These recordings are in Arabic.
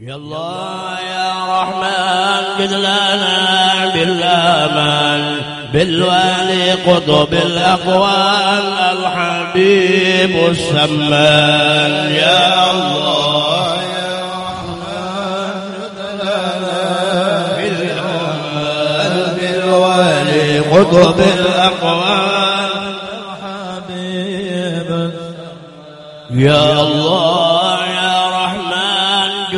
يا الله يا رحمن قد لنا بالأمان بالوالي قطب الأقوال الحبيب السمان. يا الله يا رحمن قد لنا بالأمان بالوالي قطب الأقوال الحبيب يا الله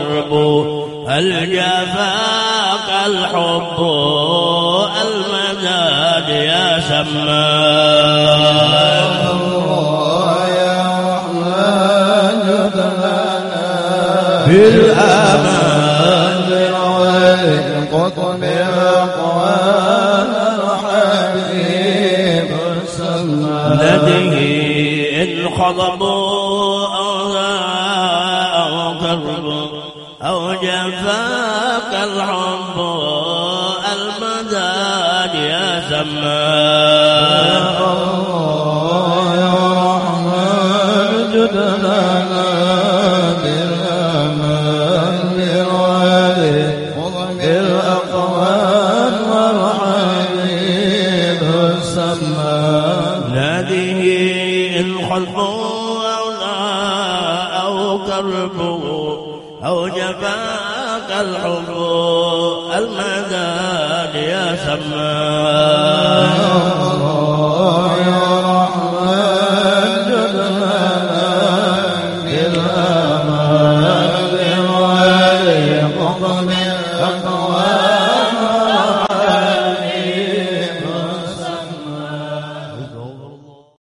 كربوا هل جفاك الحب المداد يا سمان بالأمان قطب الأقوال الحبيب السمان لديه إن خضبوا أو جفاك الحب المداد يا سمان يا رحمن جد لنا بالأمان بالوالي بالأقوال والحبيب السمان ناديه إن خلفوا أو أو كربوا أو جفاك الحب المداد يا سمان